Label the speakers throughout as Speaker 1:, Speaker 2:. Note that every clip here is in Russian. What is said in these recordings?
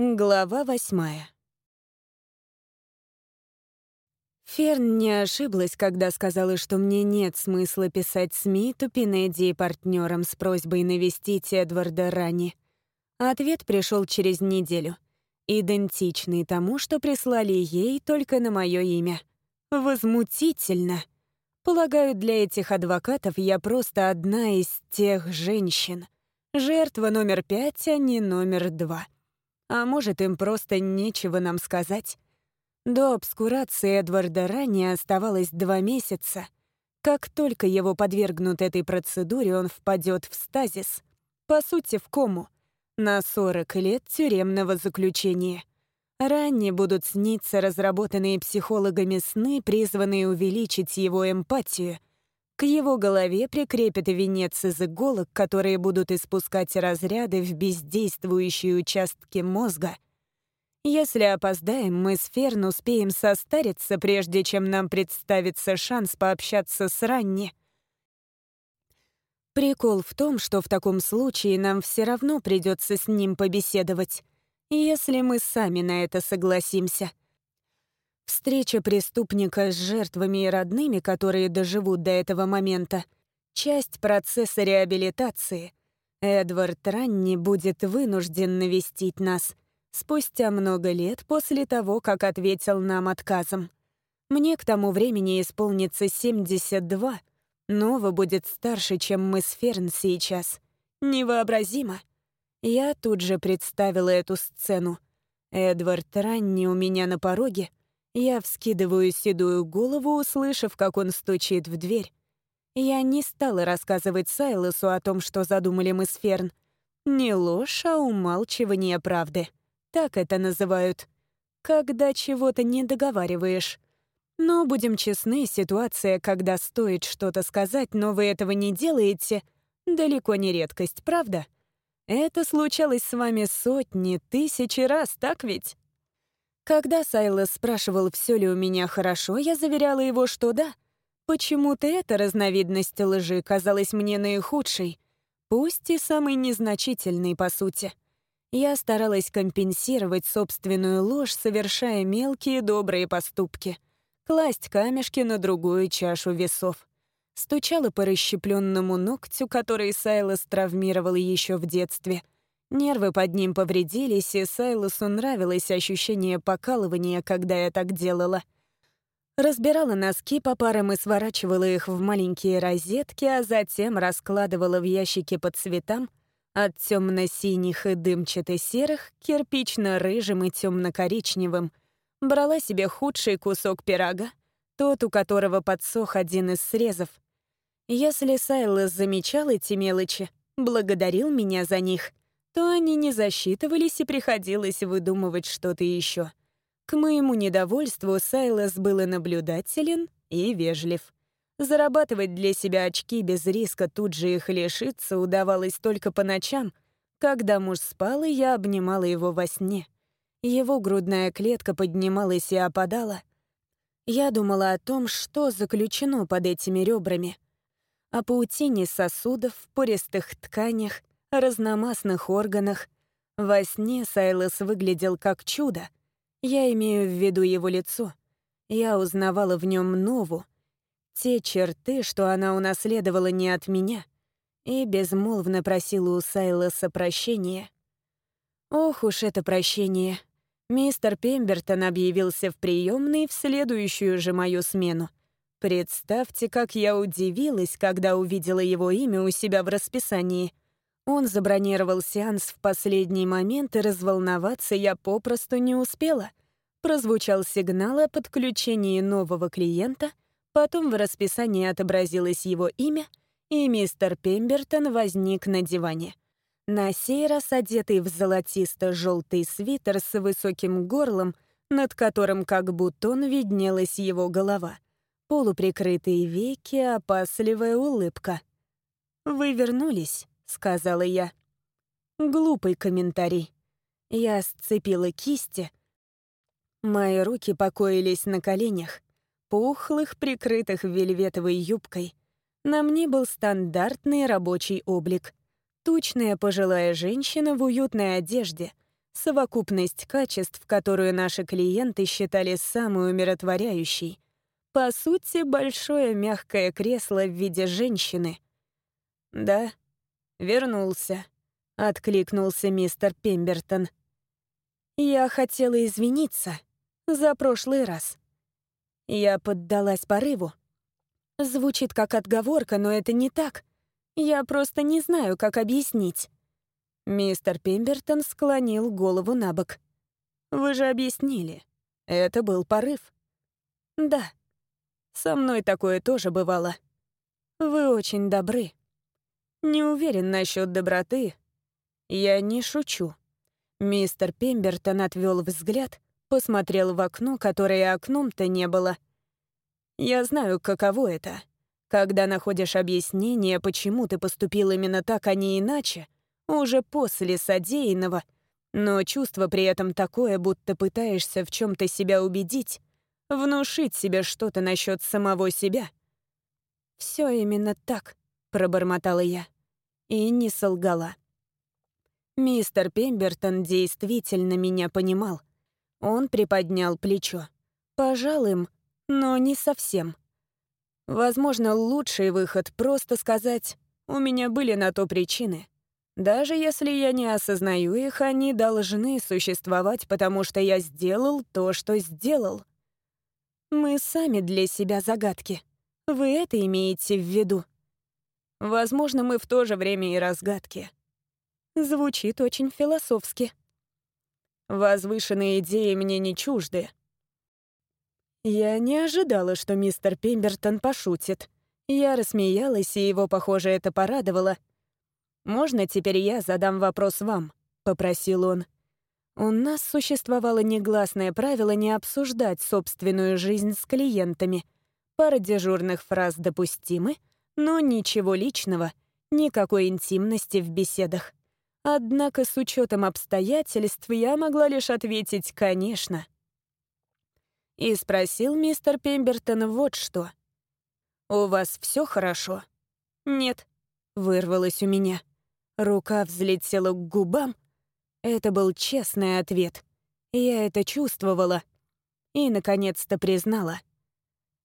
Speaker 1: Глава восьмая. Ферн не ошиблась, когда сказала, что мне нет смысла писать Смиту, Пинеди и партнерам с просьбой навестить Эдварда Рани. Ответ пришел через неделю. Идентичный тому, что прислали ей только на мое имя. Возмутительно. Полагаю, для этих адвокатов я просто одна из тех женщин. Жертва номер пять, а не номер два. А может, им просто нечего нам сказать? До обскурации Эдварда ранее оставалось два месяца. Как только его подвергнут этой процедуре, он впадет в стазис. По сути, в кому. На 40 лет тюремного заключения. Ранее будут сниться разработанные психологами сны, призванные увеличить его эмпатию — к его голове прикрепят венец из иголок, которые будут испускать разряды в бездействующие участки мозга. Если опоздаем, мы с Ферн успеем состариться, прежде чем нам представится шанс пообщаться с Ранни. Прикол в том, что в таком случае нам все равно придется с ним побеседовать, если мы сами на это согласимся — Встреча преступника с жертвами и родными, которые доживут до этого момента, часть процесса реабилитации. Эдвард Ранни будет вынужден навестить нас спустя много лет после того, как ответил нам отказом. Мне к тому времени исполнится 72. Нова будет старше, чем мы с Ферн сейчас. Невообразимо. Я тут же представила эту сцену. Эдвард Ранни у меня на пороге — я вскидываю седую голову, услышав, как он стучит в дверь. Я не стала рассказывать Сайлосу о том, что задумали мы с Ферн. Не ложь, а умалчивание правды. Так это называют. Когда чего-то не договариваешь. Но, будем честны, ситуация, когда стоит что-то сказать, но вы этого не делаете, далеко не редкость, правда? Это случалось с вами сотни, тысячи раз, так ведь? Когда Сайлос спрашивал, все ли у меня хорошо, я заверяла его, что да. Почему-то эта разновидность лжи казалась мне наихудшей, пусть и самой незначительной, по сути. Я старалась компенсировать собственную ложь, совершая мелкие добрые поступки, класть камешки на другую чашу весов. Стучала по расщепленному ногтю, который Сайлос травмировал еще в детстве — Нервы под ним повредились, и Сайлосу нравилось ощущение покалывания, когда я так делала. Разбирала носки по парам и сворачивала их в маленькие розетки, а затем раскладывала в ящики по цветам от темно-синих и дымчато-серых к кирпично-рыжим и темно-коричневым. Брала себе худший кусок пирога, тот, у которого подсох один из срезов. Если Сайлос замечал эти мелочи, благодарил меня за них — то они не засчитывались и приходилось выдумывать что-то еще. К моему недовольству Сайлас был наблюдателен, и вежлив. Зарабатывать для себя очки без риска тут же их лишиться удавалось только по ночам, когда муж спал, и я обнимала его во сне. Его грудная клетка поднималась и опадала. Я думала о том, что заключено под этими ребрами. О паутине сосудов, пористых тканях — разномастных органах. Во сне Сайлос выглядел как чудо. Я имею в виду его лицо. Я узнавала в нем Нову. Те черты, что она унаследовала не от меня. И безмолвно просила у Сайлоса прощения. Ох уж это прощение. Мистер Пембертон объявился в приемной в следующую же мою смену. Представьте, как я удивилась, когда увидела его имя у себя в расписании — он забронировал сеанс в последний момент, и разволноваться я попросту не успела. Прозвучал сигнал о подключении нового клиента, потом в расписании отобразилось его имя, и мистер Пембертон возник на диване. На сей раз одетый в золотисто-желтый свитер с высоким горлом, над которым как бутон виднелась его голова. Полуприкрытые веки, опасливая улыбка. «Вы вернулись?» — сказала я. Глупый комментарий. Я сцепила кисти. Мои руки покоились на коленях, пухлых, прикрытых вельветовой юбкой. На мне был стандартный рабочий облик. Тучная пожилая женщина в уютной одежде, совокупность качеств, которую наши клиенты считали самой умиротворяющей. По сути, большое мягкое кресло в виде женщины. «Да, вернулся», — откликнулся мистер Пембертон. «Я хотела извиниться за прошлый раз». Я поддалась порыву. Звучит как отговорка, но это не так. Я просто не знаю, как объяснить. Мистер Пембертон склонил голову на бок. «Вы же объяснили. Это был порыв». «Да. Со мной такое тоже бывало. Вы очень добры. Не уверен насчет доброты. Я не шучу». Мистер Пембертон отвел взгляд, посмотрел в окно, которое окном-то не было. «Я знаю, каково это. Когда находишь объяснение, почему ты поступил именно так, а не иначе, уже после содеянного, но чувство при этом такое, будто пытаешься в чем то себя убедить, внушить себе что-то насчет самого себя. Все именно так», — пробормотала я. И не солгала. Мистер Пембертон действительно меня понимал. Он приподнял плечо. Пожал им, но не совсем. Возможно, лучший выход — просто сказать «у меня были на то причины». Даже если я не осознаю их, они должны существовать, потому что я сделал то, что сделал. Мы сами для себя загадки. Вы это имеете в виду? Возможно, мы в то же время и разгадки. Звучит очень философски. Возвышенные идеи мне не чужды. Я не ожидала, что мистер Пембертон пошутит. Я рассмеялась, и его, похоже, это порадовало — «Можно теперь я задам вопрос вам?» — попросил он. У нас существовало негласное правило не обсуждать собственную жизнь с клиентами. Пара дежурных фраз допустимы, но ничего личного, никакой интимности в беседах. Однако с учетом обстоятельств я могла лишь ответить «конечно». И спросил мистер Пембертон вот что. «У вас все хорошо?» «Нет», — вырвалось у меня. Рука взлетела к губам. Это был честный ответ. Я это чувствовала. И, наконец-то, признала.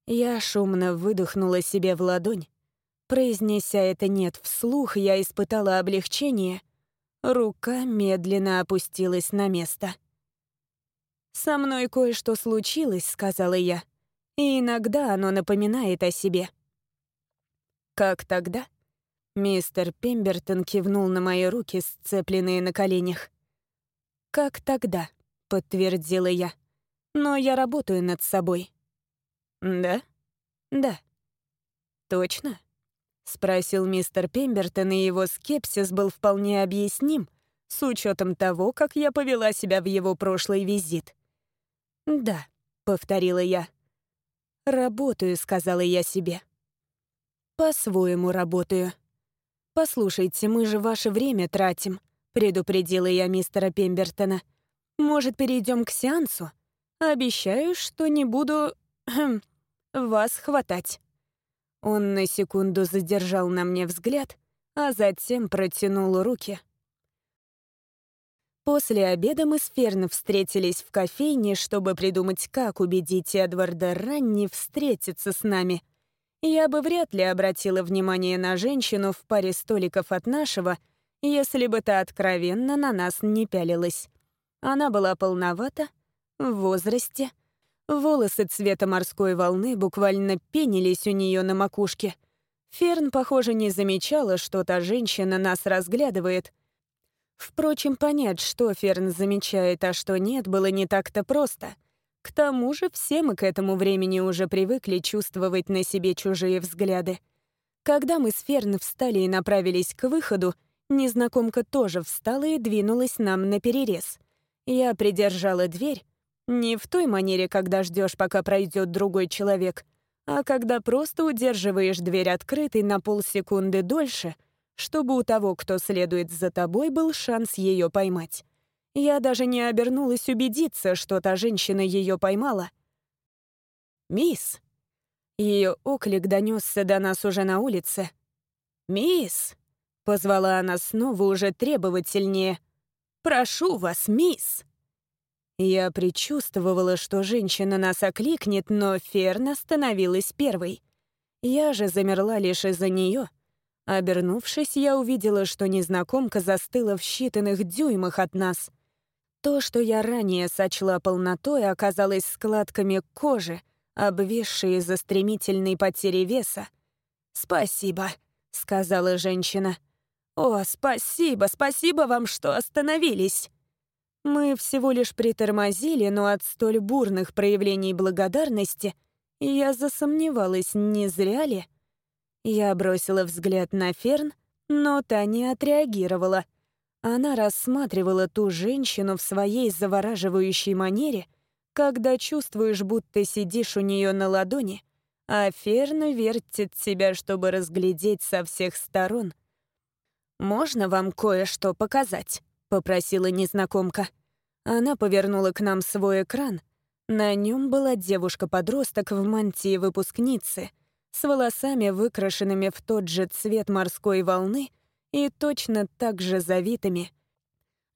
Speaker 1: Я шумно выдохнула себе в ладонь. Произнеся это «нет» вслух, я испытала облегчение. Рука медленно опустилась на место. «Со мной кое-что случилось», — сказала я. «И иногда оно напоминает о себе». «Как тогда?» Мистер Пембертон кивнул на мои руки, сцепленные на коленях. «Как тогда?» — подтвердила я. «Но я работаю над собой». «Да?» «Да». «Точно?» — спросил мистер Пембертон, и его скепсис был вполне объясним, с учетом того, как я повела себя в его прошлый визит. «Да», — повторила я. «Работаю», — сказала я себе. «По-своему работаю». «Послушайте, мы же ваше время тратим», — предупредила я мистера Пембертона. «Может, перейдем к сеансу? Обещаю, что не буду... Вас хватать». Он на секунду задержал на мне взгляд, а затем протянул руки. После обеда мы с Ферн встретились в кофейне, чтобы придумать, как убедить Эдварда Ранни встретиться с нами — я бы вряд ли обратила внимание на женщину в паре столиков от нашего, если бы та откровенно на нас не пялилась. Она была полновата, в возрасте. Волосы цвета морской волны буквально пенились у нее на макушке. Ферн, похоже, не замечала, что та женщина нас разглядывает. Впрочем, понять, что Ферн замечает, а что нет, было не так-то просто — к тому же все мы к этому времени уже привыкли чувствовать на себе чужие взгляды. Когда мы с Ферн встали и направились к выходу, незнакомка тоже встала и двинулась нам на перерез. Я придержала дверь, не в той манере, когда ждешь, пока пройдет другой человек, а когда просто удерживаешь дверь открытой на полсекунды дольше, чтобы у того, кто следует за тобой, был шанс ее поймать. Я даже не обернулась убедиться, что та женщина ее поймала. «Мисс!» Ее оклик донесся до нас уже на улице. «Мисс!» — позвала она снова уже требовательнее. Прошу вас, мисс!» Я предчувствовала, что женщина нас окликнет, но Ферн остановилась первой. Я же замерла лишь из-за нее. Обернувшись, я увидела, что незнакомка застыла в считанных дюймах от нас. То, что я ранее сочла полнотой, оказалось складками кожи, обвисшие из-за стремительной потери веса. «Спасибо», — сказала женщина. «О, спасибо, спасибо вам, что остановились!» Мы всего лишь притормозили, но от столь бурных проявлений благодарности я засомневалась, не зря ли. Я бросила взгляд на Ферн, но та не отреагировала. Она рассматривала ту женщину в своей завораживающей манере, когда чувствуешь, будто сидишь у нее на ладони, а Ферн вертит себя, чтобы разглядеть со всех сторон. «Можно вам кое-что показать?» — попросила незнакомка. Она повернула к нам свой экран. На нем была девушка-подросток в мантии выпускницы, с волосами, выкрашенными в тот же цвет морской волны и точно так же завитыми.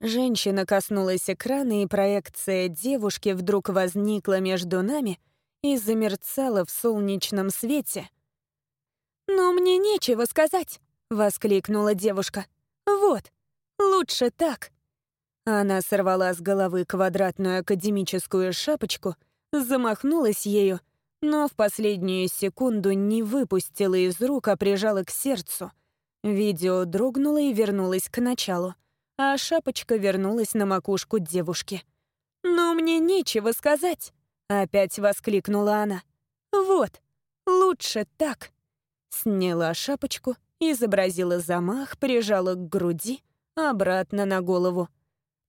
Speaker 1: Женщина коснулась экрана, и проекция девушки вдруг возникла между нами и замерцала в солнечном свете. «Но мне нечего сказать!» — воскликнула девушка. «Вот, Лучше так. Она сорвала с головы квадратную академическую шапочку, замахнулась ею, но в последнюю секунду не выпустила из рук, а прижала к сердцу. Видео дрогнуло и вернулось к началу, а шапочка вернулась на макушку девушки. «Но мне нечего сказать!» — опять воскликнула она. «Вот, лучше так!» Сняла шапочку, изобразила замах, прижала к груди — обратно на голову.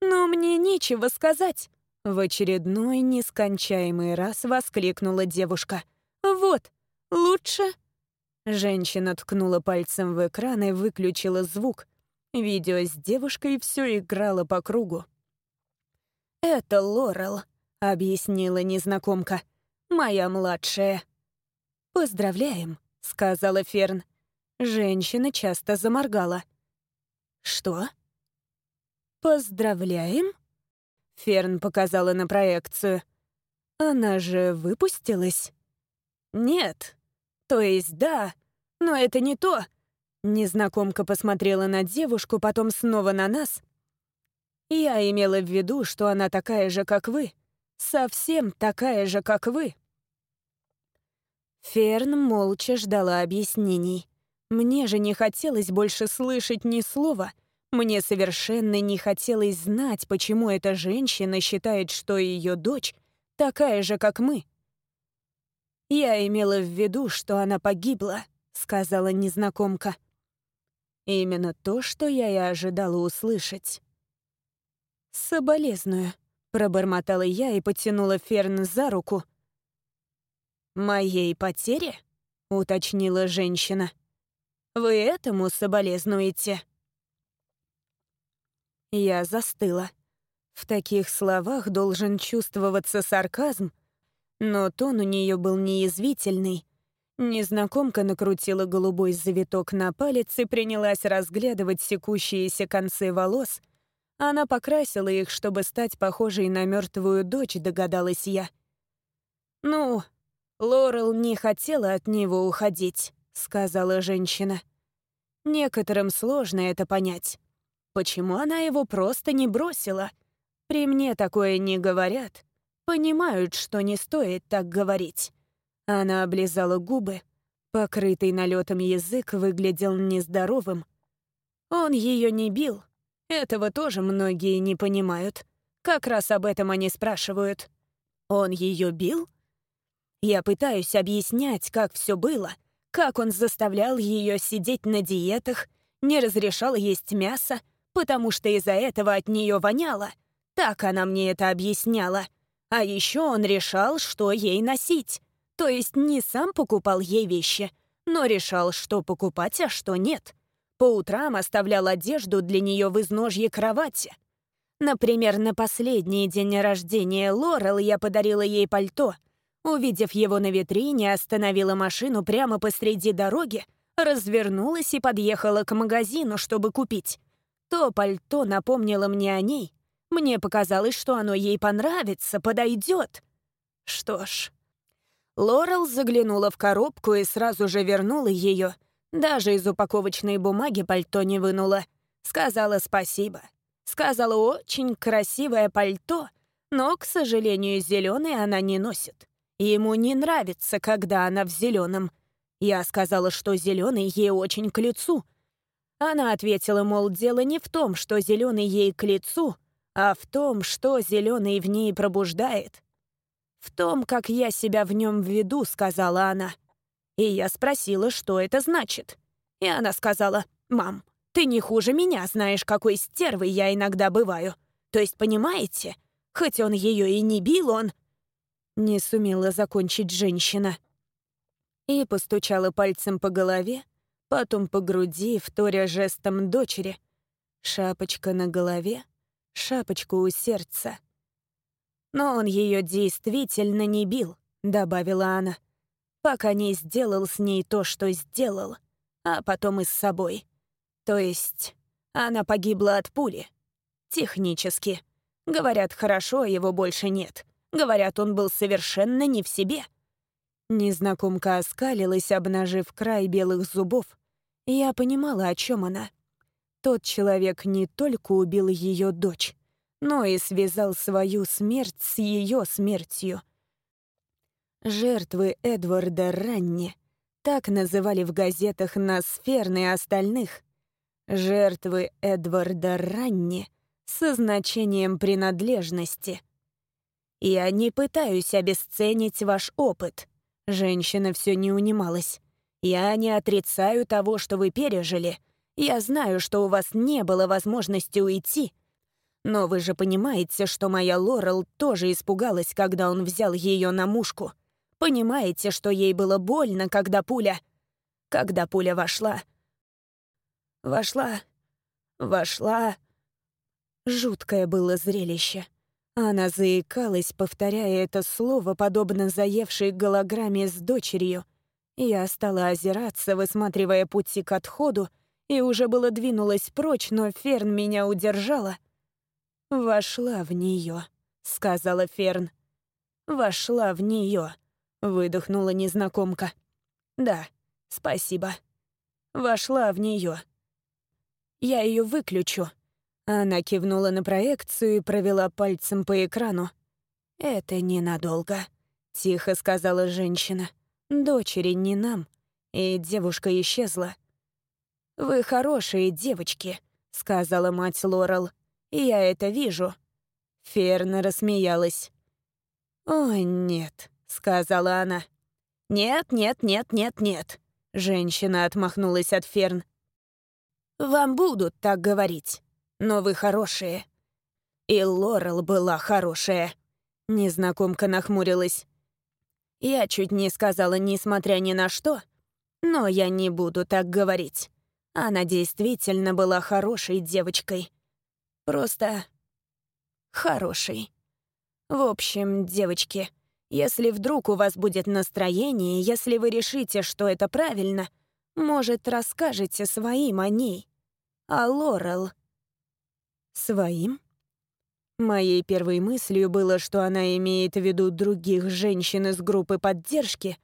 Speaker 1: «Но мне нечего сказать!» В очередной нескончаемый раз воскликнула девушка. «Вот, лучше...» Женщина ткнула пальцем в экран и выключила звук. Видео с девушкой все играло по кругу. «Это Лорел», — объяснила незнакомка. «Моя младшая». «Поздравляем», — сказала Ферн. Женщина часто заморгала. «Что?» «Поздравляем?» Ферн показала на проекцию. «Она же выпустилась?» «Нет. То есть да, но это не то». Незнакомка посмотрела на девушку, потом снова на нас. «Я имела в виду, что она такая же, как вы. Совсем такая же, как вы». Ферн молча ждала объяснений. Мне же не хотелось больше слышать ни слова. Мне совершенно не хотелось знать, почему эта женщина считает, что ее дочь такая же, как мы. «Я имела в виду, что она погибла», — сказала незнакомка. Именно то, что я и ожидала услышать. «Соболезную», — пробормотала я и потянула Ферн за руку. «Моей потере?» — уточнила женщина. Вы этому соболезнуете?» Я застыла. В таких словах должен чувствоваться сарказм, но тон у нее был неязвительный. Незнакомка накрутила голубой завиток на палец и принялась разглядывать секущиеся концы волос. Она покрасила их, чтобы стать похожей на мертвую дочь, догадалась я. «Ну, Лорел не хотела от него уходить. — сказала женщина. «Некоторым сложно это понять. Почему она его просто не бросила? При мне такое не говорят. Понимают, что не стоит так говорить». Она облизала губы. Покрытый налетом язык выглядел нездоровым. Он ее не бил. Этого тоже многие не понимают. Как раз об этом они спрашивают. Он ее бил? Я пытаюсь объяснять, как все было — как он заставлял ее сидеть на диетах, не разрешал есть мясо, потому что из-за этого от нее воняло. Так она мне это объясняла. А еще он решал, что ей носить. То есть не сам покупал ей вещи, но решал, что покупать, а что нет. По утрам оставлял одежду для нее в изножье кровати. Например, на последний день рождения Лорел я подарила ей пальто, Увидев его на витрине, остановила машину прямо посреди дороги, развернулась и подъехала к магазину, чтобы купить. То пальто напомнило мне о ней. Мне показалось, что оно ей понравится, подойдет. Что ж... Лорел заглянула в коробку и сразу же вернула ее. Даже из упаковочной бумаги пальто не вынула. Сказала спасибо. Сказала очень красивое пальто, но, к сожалению, зеленый она не носит. Ему не нравится, когда она в зеленом. Я сказала, что зеленый ей очень к лицу. Она ответила, мол, дело не в том, что зеленый ей к лицу, а в том, что зеленый в ней пробуждает. «В том, как я себя в нем веду», — сказала она. И я спросила, что это значит. И она сказала, «Мам, ты не хуже меня знаешь, какой стервой я иногда бываю. То есть, понимаете, хоть он ее и не бил, он...» Не сумела закончить женщина. И постучала пальцем по голове, потом по груди, вторя жестом дочери. Шапочка на голове, шапочку у сердца. Но он ее действительно не бил, добавила она, пока не сделал с ней то, что сделал, а потом и с собой. То есть она погибла от пули. Технически. Говорят, хорошо, его больше нет. Говорят, он был совершенно не в себе. Незнакомка оскалилась, обнажив край белых зубов. Я понимала, о чем она. Тот человек не только убил ее дочь, но и связал свою смерть с ее смертью. Жертвы Эдварда Ранни так называли в газетах Ферн и остальных. Жертвы Эдварда Ранни со значением принадлежности — я не пытаюсь обесценить ваш опыт. Женщина все не унималась. Я не отрицаю того, что вы пережили. Я знаю, что у вас не было возможности уйти. Но вы же понимаете, что моя Лорел тоже испугалась, когда он взял ее на мушку. Понимаете, что ей было больно, когда пуля... Когда пуля вошла... Вошла... Вошла... Жуткое было зрелище. Она заикалась, повторяя это слово, подобно заевшей голограмме с дочерью. Я стала озираться, высматривая пути к отходу, и уже было двинулась прочь, но Ферн меня удержала. «Вошла в нее», — сказала Ферн. «Вошла в нее», — выдохнула незнакомка. «Да, спасибо. Вошла в нее. Я ее выключу», она кивнула на проекцию и провела пальцем по экрану. «Это ненадолго», — тихо сказала женщина. «Дочери не нам». И девушка исчезла. «Вы хорошие девочки», — сказала мать Лорел. «Я это вижу». Ферна рассмеялась. «О, нет», — сказала она. «Нет, нет, нет, нет, нет», — женщина отмахнулась от Ферн. «Вам будут так говорить но вы хорошие». И Лорел была хорошая. Незнакомка нахмурилась. Я чуть не сказала, несмотря ни на что, но я не буду так говорить. Она действительно была хорошей девочкой. Просто хорошей. В общем, девочки, если вдруг у вас будет настроение, если вы решите, что это правильно, может, расскажете своим о ней. А Лорел... Своим? Моей первой мыслью было, что она имеет в виду других женщин из группы поддержки.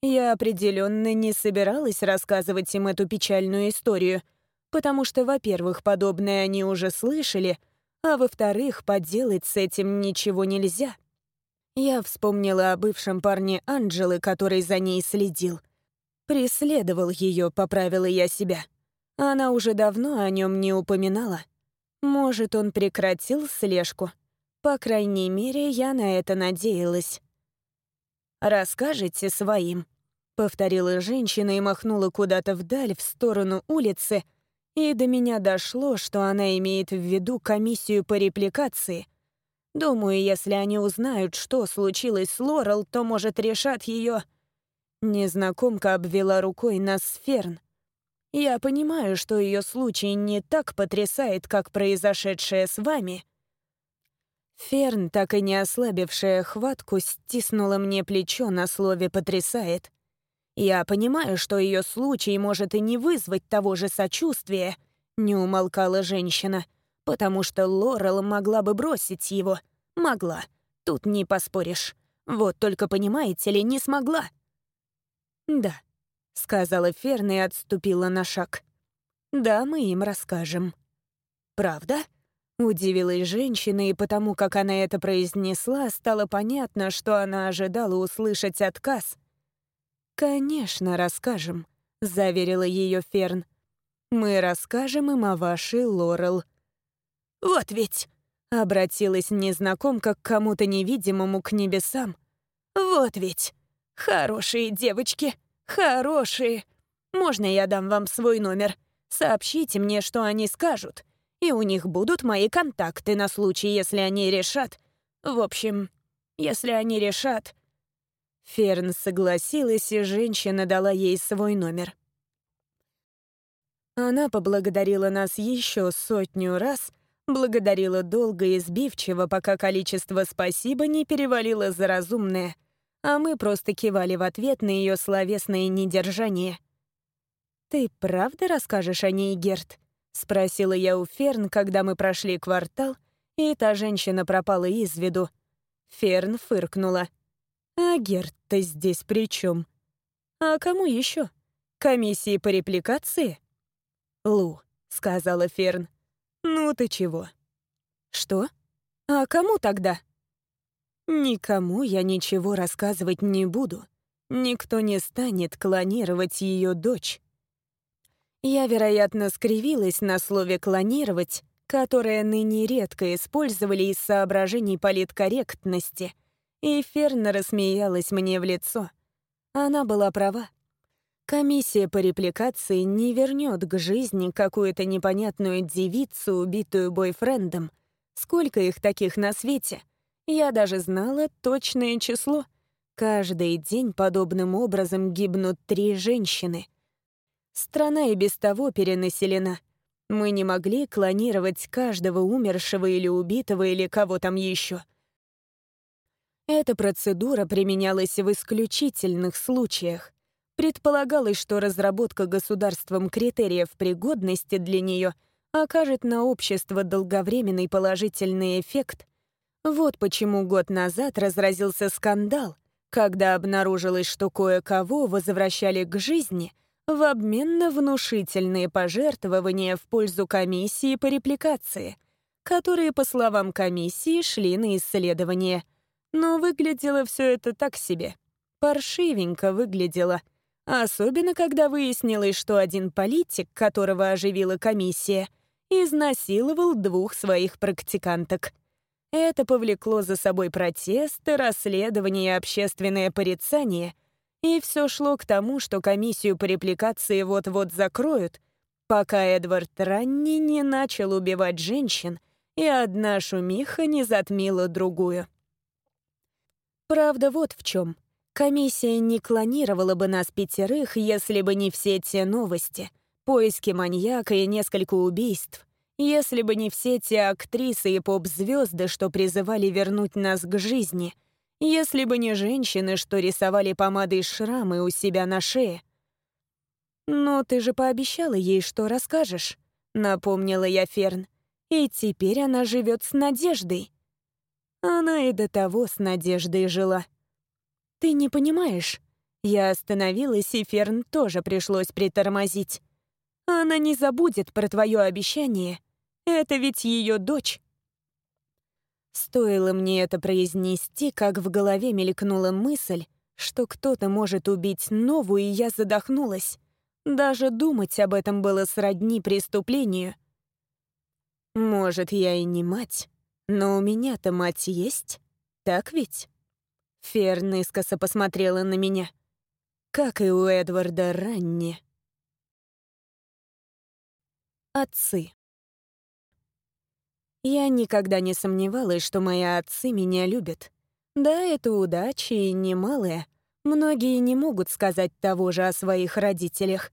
Speaker 1: Я определенно не собиралась рассказывать им эту печальную историю, потому что, во-первых, подобное они уже слышали, а во-вторых, поделать с этим ничего нельзя. Я вспомнила о бывшем парне Анджелы, который за ней следил. Преследовал ее, поправила я себя. Она уже давно о нем не упоминала. Может, он прекратил слежку? По крайней мере, я на это надеялась. «Расскажите своим», — повторила женщина и махнула куда-то вдаль, в сторону улицы, и до меня дошло, что она имеет в виду комиссию по репликации. Думаю, если они узнают, что случилось с Лорел, то, может, решат ее. Незнакомка обвела рукой на сферн. Я понимаю, что ее случай не так потрясает, как произошедшее с вами. Ферн, так и не ослабившая хватку, стиснула мне плечо на слове «потрясает». Я понимаю, что ее случай может и не вызвать того же сочувствия. не умолкала женщина, потому что Лорел могла бы бросить его. Могла. Тут не поспоришь. Вот только, понимаете ли, не смогла. «Да», — сказала Ферна и отступила на шаг. «Да, мы им расскажем». «Правда?» — удивилась женщина, и потому, как она это произнесла, стало понятно, что она ожидала услышать отказ. «Конечно, расскажем», — заверила ее Ферн. «Мы расскажем им о вашей Лорел». «Вот ведь!» — обратилась незнакомка к кому-то невидимому к небесам. «Вот ведь! Хорошие девочки! Хорошие! Можно я дам вам свой номер? Сообщите мне, что они скажут, и у них будут мои контакты на случай, если они решат. В общем, если они решат...» Ферн согласилась, и женщина дала ей свой номер. Она поблагодарила нас еще сотню раз, благодарила долго и сбивчиво, пока количество «спасибо» не перевалило за разумное, а мы просто кивали в ответ на ее словесное недержание. «Ты правда расскажешь о ней, Герт?» — спросила я у Ферн, когда мы прошли квартал, и та женщина пропала из виду. Ферн фыркнула. «А Герт-то здесь при чем? «А кому еще? Комиссии по репликации?» «Лу», — сказала Ферн. «Ну ты чего?» «Что? А кому тогда?» «Никому я ничего рассказывать не буду. Никто не станет клонировать ее дочь». Я, вероятно, скривилась на слове «клонировать», которое ныне редко использовали из соображений политкорректности, и Ферна рассмеялась мне в лицо. Она была права. Комиссия по репликации не вернет к жизни какую-то непонятную девицу, убитую бойфрендом. Сколько их таких на свете? Я даже знала точное число. Каждый день подобным образом гибнут три женщины. Страна и без того перенаселена. Мы не могли клонировать каждого умершего или убитого или кого там еще. Эта процедура применялась в исключительных случаях. Предполагалось, что разработка государством критериев пригодности для нее окажет на общество долговременный положительный эффект. Вот почему год назад разразился скандал, когда обнаружилось, что кое-кого возвращали к жизни в обмен на внушительные пожертвования в пользу комиссии по репликации, которые, по словам комиссии, шли на исследование. Но выглядело все это так себе. Паршивенько выглядело — Особенно, когда выяснилось, что один политик, которого оживила комиссия, изнасиловал двух своих практиканток. Это повлекло за собой протесты, расследования и общественное порицание, и все шло к тому, что комиссию по репликации вот-вот закроют, пока Эдвард Ранни не начал убивать женщин, и одна шумиха не затмила другую. Правда вот в чем. Комиссия не клонировала бы нас пятерых, если бы не все те новости, поиски маньяка и несколько убийств, если бы не все те актрисы и поп-звезды, что призывали вернуть нас к жизни, если бы не женщины, что рисовали помадой шрамы у себя на шее. «Но ты же пообещала ей, что расскажешь», — напомнила я Ферн. «И теперь она живет с надеждой». Она и до того с надеждой жила. «Ты не понимаешь». Я остановилась, и Ферн тоже пришлось притормозить. «Она не забудет про твое обещание. Это ведь ее дочь». Стоило мне это произнести, как в голове мелькнула мысль, что кто-то может убить новую, и я задохнулась. Даже думать об этом было сродни преступлению. Может, я и не мать, но у меня-то мать есть, так ведь? Ферн искоса посмотрела на меня. Как и у Эдварда Ранни. Отцы. Я никогда не сомневалась, что мои отцы меня любят. Да, это удача и немалая. Многие не могут сказать того же о своих родителях.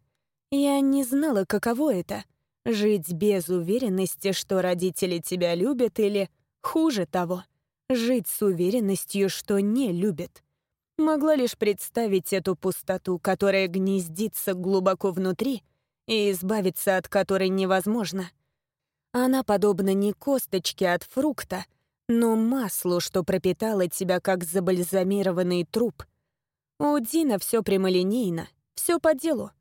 Speaker 1: Я не знала, каково это — жить без уверенности, что родители тебя любят, или, хуже того, жить с уверенностью, что не любит. Могла лишь представить эту пустоту, которая гнездится глубоко внутри и избавиться от которой невозможно. Она подобна не косточке от фрукта, но маслу, что пропитало тебя как забальзамированный труп. У Дина все прямолинейно, все по делу.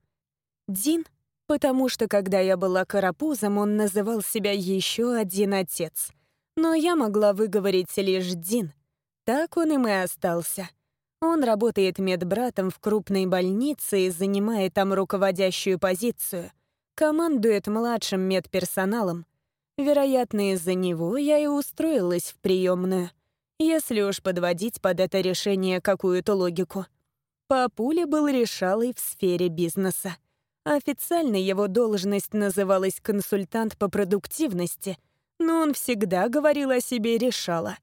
Speaker 1: Дин, потому что когда я была карапузом, он называл себя еще один отец. Но я могла выговорить лишь Дин. Так он им и остался. Он работает медбратом в крупной больнице и занимает там руководящую позицию. Командует младшим медперсоналом. Вероятно, из-за него я и устроилась в приемную. Если уж подводить под это решение какую-то логику. Папуля был решалой в сфере бизнеса. Официально его должность называлась консультант по продуктивности, но он всегда говорил о себе «решала».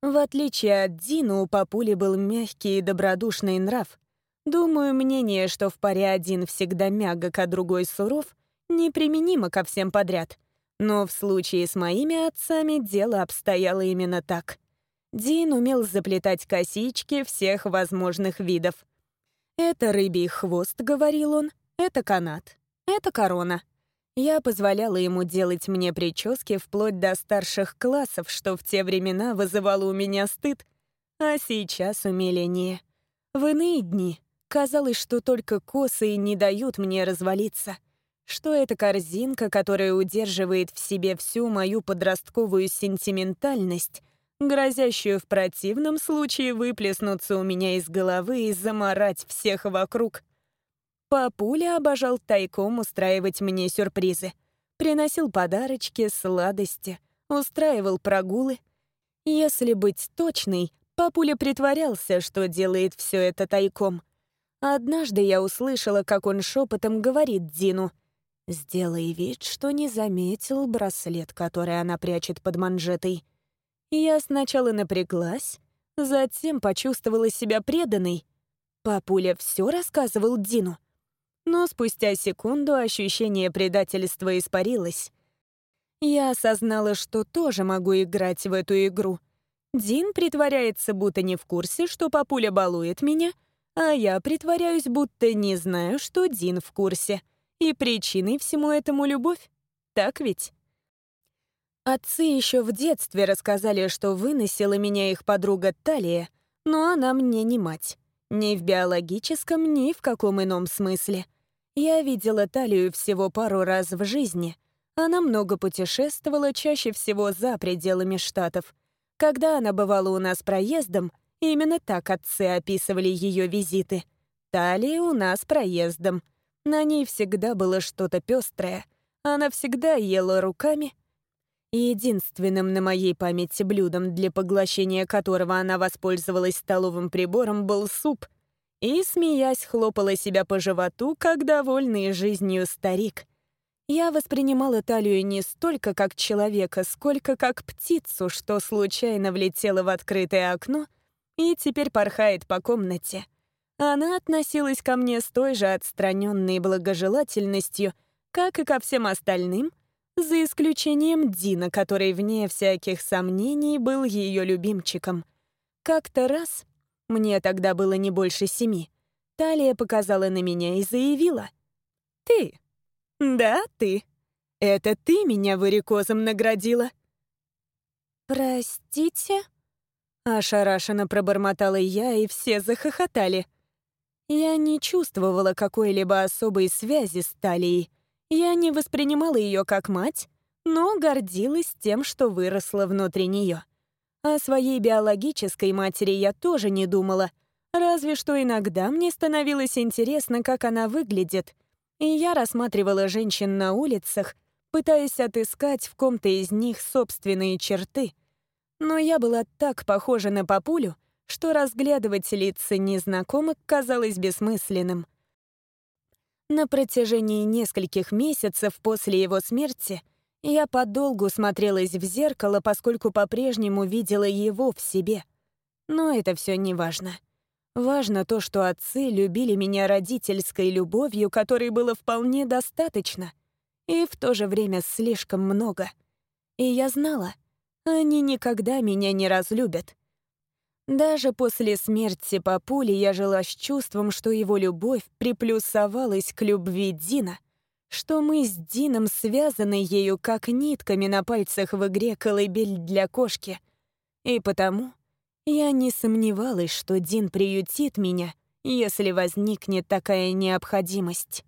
Speaker 1: В отличие от Дина, у папули был мягкий и добродушный нрав. Думаю, мнение, что в паре один всегда мягок, а другой суров, неприменимо ко всем подряд. Но в случае с моими отцами дело обстояло именно так. Дин умел заплетать косички всех возможных видов. «Это рыбий хвост», — говорил он, — «это канат, это корона». Я позволяла ему делать мне прически вплоть до старших классов, что в те времена вызывало у меня стыд, а сейчас умиление. В иные дни казалось, что только косы не дают мне развалиться, что это корзинка, которая удерживает в себе всю мою подростковую сентиментальность, грозящую в противном случае выплеснуться у меня из головы и заморать всех вокруг. Папуля обожал тайком устраивать мне сюрпризы. Приносил подарочки, сладости, устраивал прогулы. Если быть точной, папуля притворялся, что делает все это тайком. Однажды я услышала, как он шепотом говорит Дину. «Сделай вид, что не заметил браслет, который она прячет под манжетой». Я сначала напряглась, затем почувствовала себя преданной. Папуля все рассказывал Дину — но спустя секунду ощущение предательства испарилось. Я осознала, что тоже могу играть в эту игру. Дин притворяется, будто не в курсе, что папуля балует меня, а я притворяюсь, будто не знаю, что Дин в курсе. И причиной всему этому любовь. Так ведь? Отцы еще в детстве рассказали, что выносила меня их подруга Талия, но она мне не мать. Ни в биологическом, ни в каком ином смысле. Я видела Талию всего пару раз в жизни. Она много путешествовала, чаще всего за пределами Штатов. Когда она бывала у нас проездом, именно так отцы описывали ее визиты. Талия у нас проездом. На ней всегда было что-то пестрое. Она всегда ела руками. Единственным на моей памяти блюдом, для поглощения которого она воспользовалась столовым прибором, был суп — и, смеясь, хлопала себя по животу, как довольный жизнью старик. Я воспринимала талию не столько как человека, сколько как птицу, что случайно влетела в открытое окно и теперь порхает по комнате. Она относилась ко мне с той же отстраненной благожелательностью, как и ко всем остальным, за исключением Дина, который, вне всяких сомнений, был ее любимчиком. Как-то раз мне тогда было не больше семи. Талия показала на меня и заявила. «Ты. Да, ты. Это ты меня варикозом наградила». «Простите?» Ошарашенно пробормотала я, и все захохотали. Я не чувствовала какой-либо особой связи с Талией. Я не воспринимала ее как мать, но гордилась тем, что выросла внутри нее. О своей биологической матери я тоже не думала, разве что иногда мне становилось интересно, как она выглядит, и я рассматривала женщин на улицах, пытаясь отыскать в ком-то из них собственные черты. Но я была так похожа на папулю, что разглядывать лица незнакомых казалось бессмысленным. На протяжении нескольких месяцев после его смерти я подолгу смотрелась в зеркало, поскольку по-прежнему видела его в себе. Но это все не важно. Важно то, что отцы любили меня родительской любовью, которой было вполне достаточно, и в то же время слишком много. И я знала, они никогда меня не разлюбят. Даже после смерти папули я жила с чувством, что его любовь приплюсовалась к любви Дина, что мы с Дином связаны ею как нитками на пальцах в игре «Колыбель для кошки». И потому я не сомневалась, что Дин приютит меня, если возникнет такая необходимость.